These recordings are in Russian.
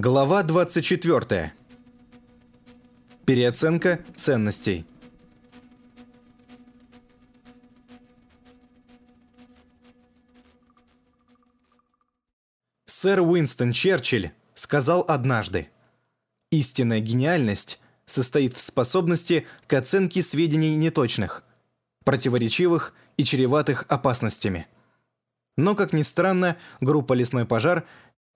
Глава 24. Переоценка ценностей. Сэр Уинстон Черчилль сказал однажды, «Истинная гениальность состоит в способности к оценке сведений неточных, противоречивых и чреватых опасностями». Но, как ни странно, группа «Лесной пожар»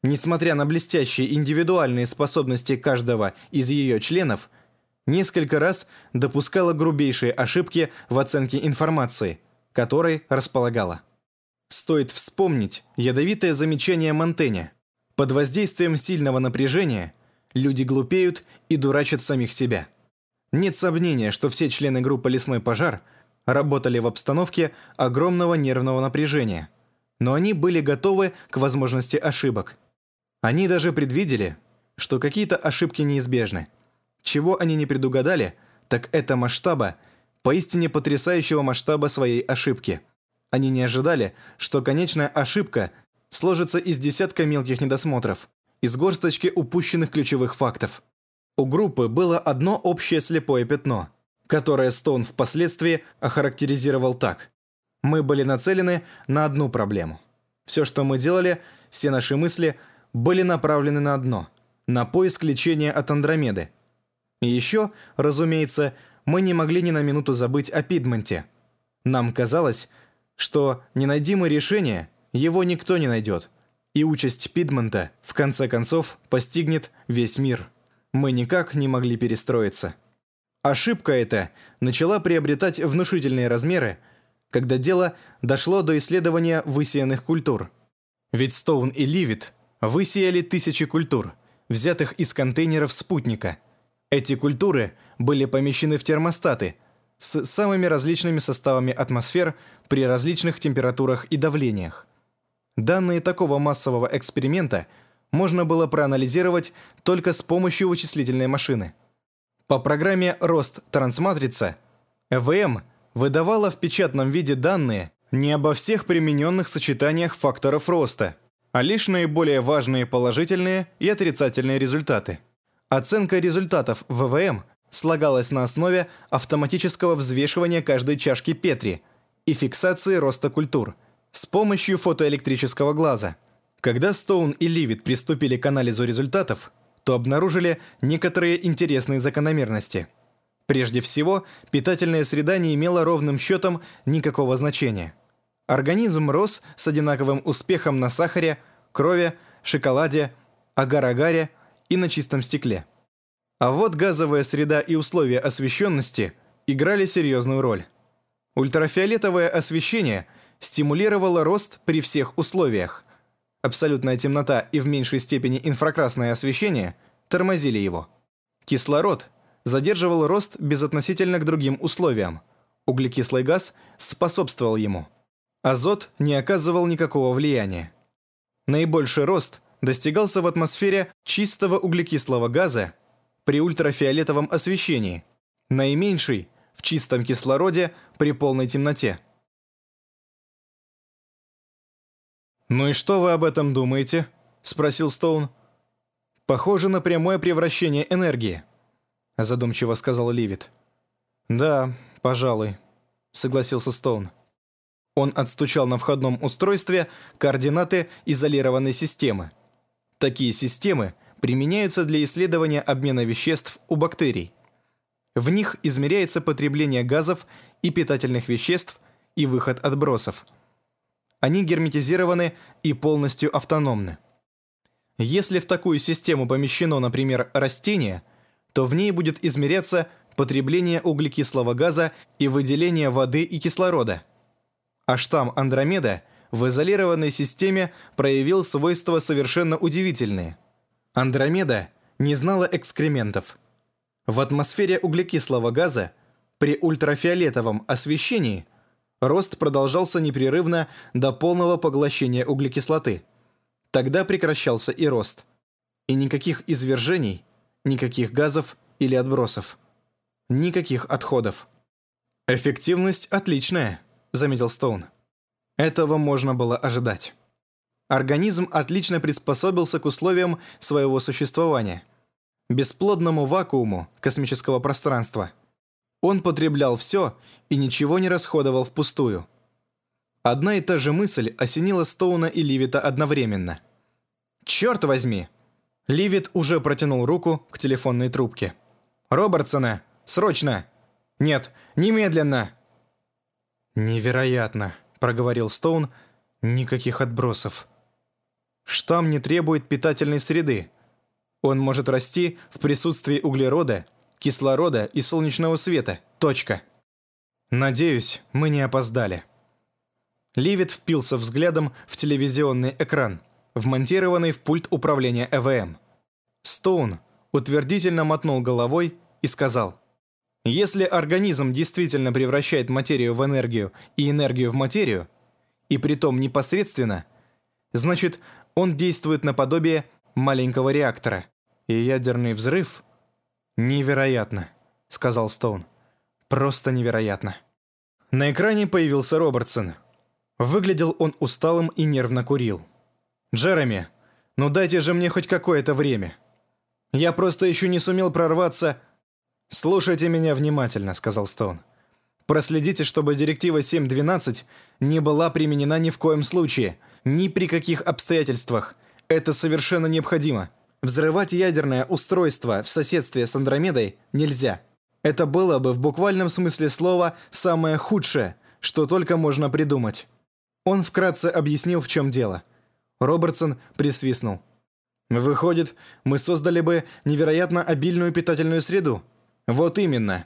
несмотря на блестящие индивидуальные способности каждого из ее членов, несколько раз допускала грубейшие ошибки в оценке информации, которой располагала. Стоит вспомнить ядовитое замечание Монтэня. Под воздействием сильного напряжения люди глупеют и дурачат самих себя. Нет сомнения, что все члены группы «Лесной пожар» работали в обстановке огромного нервного напряжения, но они были готовы к возможности ошибок – они даже предвидели, что какие-то ошибки неизбежны. Чего они не предугадали, так это масштаба, поистине потрясающего масштаба своей ошибки. Они не ожидали, что конечная ошибка сложится из десятка мелких недосмотров, из горсточки упущенных ключевых фактов. У группы было одно общее слепое пятно, которое Стоун впоследствии охарактеризировал так. Мы были нацелены на одну проблему. Все, что мы делали, все наши мысли – были направлены на одно – на поиск лечения от Андромеды. И еще, разумеется, мы не могли ни на минуту забыть о Пидменте. Нам казалось, что не найди мы решение, его никто не найдет. И участь Пидмента, в конце концов, постигнет весь мир. Мы никак не могли перестроиться. Ошибка эта начала приобретать внушительные размеры, когда дело дошло до исследования высеянных культур. Ведь Стоун и Ливит Высеяли тысячи культур, взятых из контейнеров спутника. Эти культуры были помещены в термостаты с самыми различными составами атмосфер при различных температурах и давлениях. Данные такого массового эксперимента можно было проанализировать только с помощью вычислительной машины. По программе «Рост трансматрица» ЭВМ выдавала в печатном виде данные не обо всех примененных сочетаниях факторов роста – а лишь наиболее важные положительные и отрицательные результаты. Оценка результатов ВВМ слагалась на основе автоматического взвешивания каждой чашки Петри и фиксации роста культур с помощью фотоэлектрического глаза. Когда Стоун и Ливит приступили к анализу результатов, то обнаружили некоторые интересные закономерности. Прежде всего, питательная среда не имела ровным счетом никакого значения – Организм рос с одинаковым успехом на сахаре, крови, шоколаде, агар-агаре и на чистом стекле. А вот газовая среда и условия освещенности играли серьезную роль. Ультрафиолетовое освещение стимулировало рост при всех условиях. Абсолютная темнота и в меньшей степени инфракрасное освещение тормозили его. Кислород задерживал рост безотносительно к другим условиям. Углекислый газ способствовал ему – азот не оказывал никакого влияния. Наибольший рост достигался в атмосфере чистого углекислого газа при ультрафиолетовом освещении, наименьший – в чистом кислороде при полной темноте. «Ну и что вы об этом думаете?» – спросил Стоун. «Похоже на прямое превращение энергии», – задумчиво сказал Ливит. «Да, пожалуй», – согласился Стоун. Он отстучал на входном устройстве координаты изолированной системы. Такие системы применяются для исследования обмена веществ у бактерий. В них измеряется потребление газов и питательных веществ и выход отбросов. Они герметизированы и полностью автономны. Если в такую систему помещено, например, растение, то в ней будет измеряться потребление углекислого газа и выделение воды и кислорода – а штамм Андромеда в изолированной системе проявил свойства совершенно удивительные. Андромеда не знала экскрементов. В атмосфере углекислого газа при ультрафиолетовом освещении рост продолжался непрерывно до полного поглощения углекислоты. Тогда прекращался и рост. И никаких извержений, никаких газов или отбросов. Никаких отходов. Эффективность отличная. — заметил Стоун. Этого можно было ожидать. Организм отлично приспособился к условиям своего существования. Бесплодному вакууму космического пространства. Он потреблял все и ничего не расходовал впустую. Одна и та же мысль осенила Стоуна и Ливита одновременно. «Черт возьми!» Ливит уже протянул руку к телефонной трубке. «Робертсона! Срочно!» «Нет, немедленно!» «Невероятно!» – проговорил Стоун. «Никаких отбросов. Штамм не требует питательной среды. Он может расти в присутствии углерода, кислорода и солнечного света. Точка. Надеюсь, мы не опоздали». Ливит впился взглядом в телевизионный экран, вмонтированный в пульт управления ЭВМ. Стоун утвердительно мотнул головой и сказал, «Если организм действительно превращает материю в энергию и энергию в материю, и притом непосредственно, значит, он действует наподобие маленького реактора. И ядерный взрыв «Невероятно», — сказал Стоун. «Просто невероятно». На экране появился Робертсон. Выглядел он усталым и нервно курил. «Джереми, ну дайте же мне хоть какое-то время. Я просто еще не сумел прорваться...» «Слушайте меня внимательно», — сказал Стоун. «Проследите, чтобы директива 7.12 не была применена ни в коем случае, ни при каких обстоятельствах. Это совершенно необходимо. Взрывать ядерное устройство в соседстве с Андромедой нельзя. Это было бы в буквальном смысле слова самое худшее, что только можно придумать. Он вкратце объяснил, в чем дело. Робертсон присвистнул. «Выходит, мы создали бы невероятно обильную питательную среду?» «Вот именно.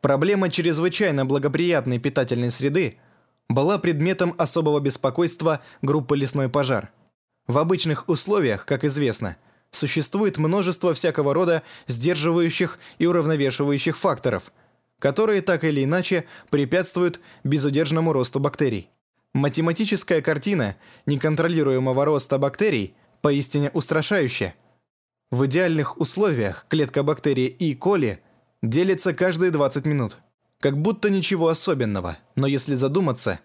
Проблема чрезвычайно благоприятной питательной среды была предметом особого беспокойства группы «Лесной пожар». В обычных условиях, как известно, существует множество всякого рода сдерживающих и уравновешивающих факторов, которые так или иначе препятствуют безудержному росту бактерий. Математическая картина неконтролируемого роста бактерий поистине устрашающая. В идеальных условиях клетка бактерии E. coli делится каждые 20 минут. Как будто ничего особенного, но если задуматься,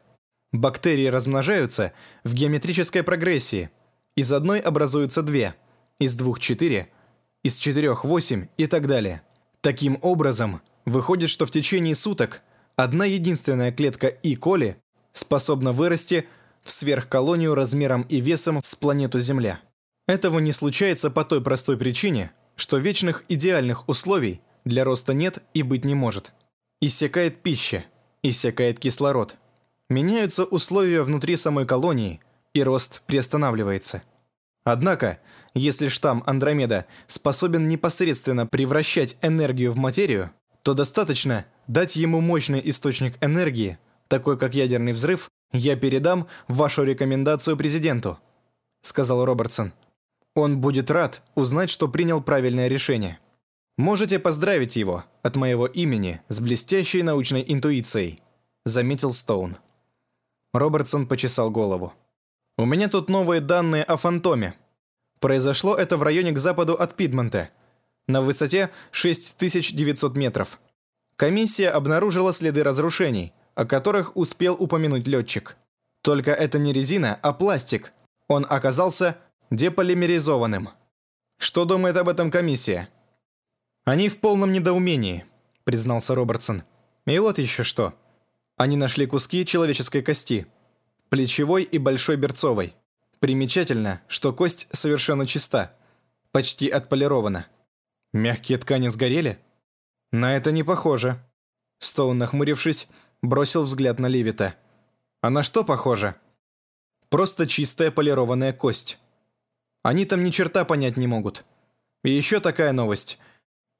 бактерии размножаются в геометрической прогрессии. Из одной образуются две – из двух четыре, из четырех восемь и так далее. Таким образом, выходит, что в течение суток одна единственная клетка И. коли способна вырасти в сверхколонию размером и весом с планету Земля. Этого не случается по той простой причине, что вечных идеальных условий для роста нет и быть не может. Иссякает пища, иссякает кислород. Меняются условия внутри самой колонии, и рост приостанавливается. Однако, если штамм Андромеда способен непосредственно превращать энергию в материю, то достаточно дать ему мощный источник энергии, такой как ядерный взрыв, я передам вашу рекомендацию президенту», — сказал Робертсон. «Он будет рад узнать, что принял правильное решение. Можете поздравить его от моего имени с блестящей научной интуицией», — заметил Стоун. Робертсон почесал голову. «У меня тут новые данные о фантоме», Произошло это в районе к западу от Пидмонта, на высоте 6900 метров. Комиссия обнаружила следы разрушений, о которых успел упомянуть летчик. Только это не резина, а пластик. Он оказался деполимеризованным. Что думает об этом комиссия? Они в полном недоумении, признался Робертсон. И вот еще что. Они нашли куски человеческой кости. Плечевой и большой берцовой. Примечательно, что кость совершенно чиста, почти отполирована. Мягкие ткани сгорели? На это не похоже. Стоун, нахмурившись, бросил взгляд на Ливита. А на что похоже? Просто чистая полированная кость. Они там ни черта понять не могут. И еще такая новость.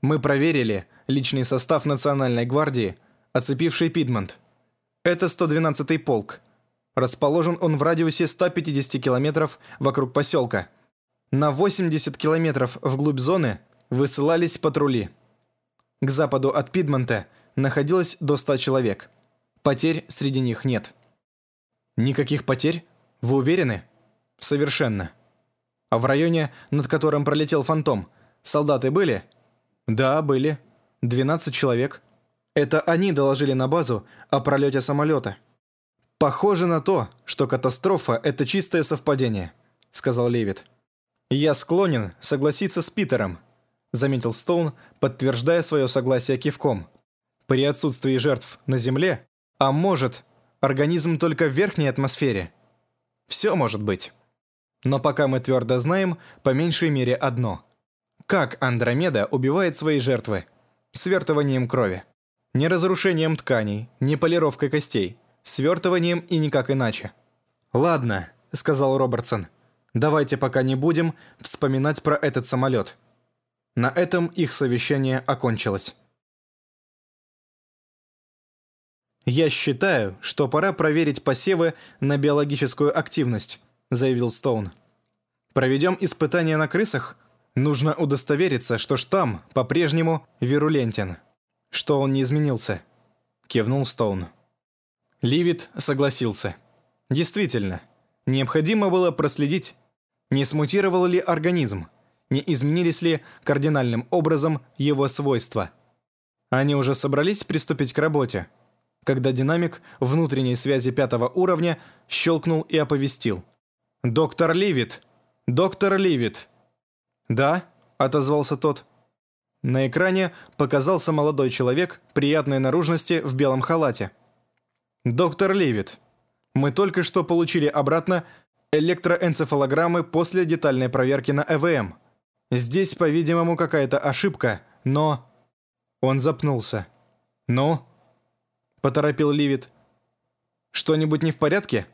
Мы проверили личный состав Национальной гвардии, оцепивший Пидмонт. Это 112-й полк – Расположен он в радиусе 150 километров вокруг поселка. На 80 километров вглубь зоны высылались патрули. К западу от Пидмонта находилось до 100 человек. Потерь среди них нет. Никаких потерь? Вы уверены? Совершенно. А в районе, над которым пролетел фантом, солдаты были? Да, были. 12 человек. Это они доложили на базу о пролете самолета. Похоже на то, что катастрофа – это чистое совпадение. сказал Левит. «Я склонен согласиться с Питером», заметил Стоун, подтверждая свое согласие кивком. «При отсутствии жертв на Земле, а может, организм только в верхней атмосфере. Все может быть. Но пока мы твердо знаем, по меньшей мере, одно. Как Андромеда убивает свои жертвы? Свертыванием крови. Не разрушением тканей, не полировкой костей, свертыванием и никак иначе. «Ладно», — сказал Робертсон, — «давайте пока не будем вспоминать про этот самолет». На этом их совещание окончилось. «Я считаю, что пора проверить посевы на биологическую активность», — заявил Стоун. «Проведем испытания на крысах? Нужно удостовериться, что штамм по-прежнему вирулентен, что он не изменился», — кивнул Стоун. Ливит согласился. «Действительно, необходимо было проследить, не смутировал ли организм, не изменились ли кардинальным образом его свойства. Они уже собрались приступить к работе, когда динамик внутренней связи пятого уровня щелкнул и оповестил. «Доктор Ливит! Доктор Ливит!» «Да?» – отозвался тот. На экране показался молодой человек приятной наружности в белом халате. «Доктор Ливит, мы только что получили обратно электроэнцефалограммы после детальной проверки на ЭВМ. Здесь, по-видимому, какая-то ошибка, но...» Он запнулся. «Ну?» поторопил Ливит. «Что-нибудь не в порядке?»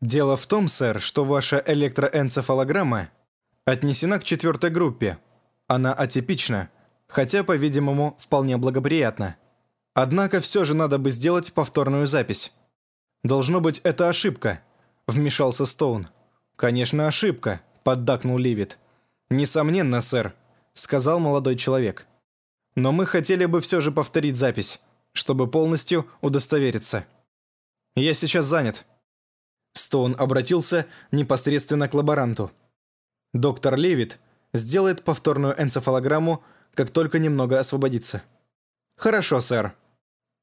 «Дело в том, сэр, что ваша электроэнцефалограмма отнесена к четвертой группе. Она атипична, хотя, по-видимому, вполне благоприятна. Однако все же надо бы сделать повторную запись». «Должно быть, это ошибка», — вмешался Стоун. «Конечно, ошибка», — поддакнул Ливит. «Несомненно, сэр», — сказал молодой человек. «Но мы хотели бы все же повторить запись чтобы полностью удостовериться. «Я сейчас занят». Стоун обратился непосредственно к лаборанту. «Доктор Левит сделает повторную энцефалограмму, как только немного освободится». «Хорошо, сэр».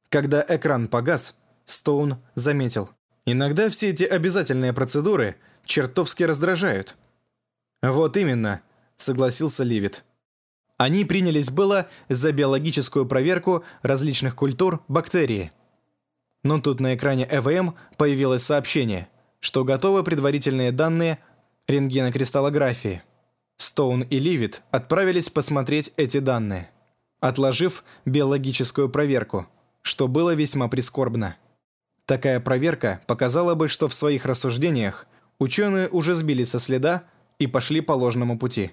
Когда экран погас, Стоун заметил. «Иногда все эти обязательные процедуры чертовски раздражают». «Вот именно», — согласился Ливит. Они принялись было за биологическую проверку различных культур бактерии. Но тут на экране ЭВМ появилось сообщение, что готовы предварительные данные рентгенокристаллографии. Стоун и Ливит отправились посмотреть эти данные, отложив биологическую проверку, что было весьма прискорбно. Такая проверка показала бы, что в своих рассуждениях ученые уже сбили со следа и пошли по ложному пути.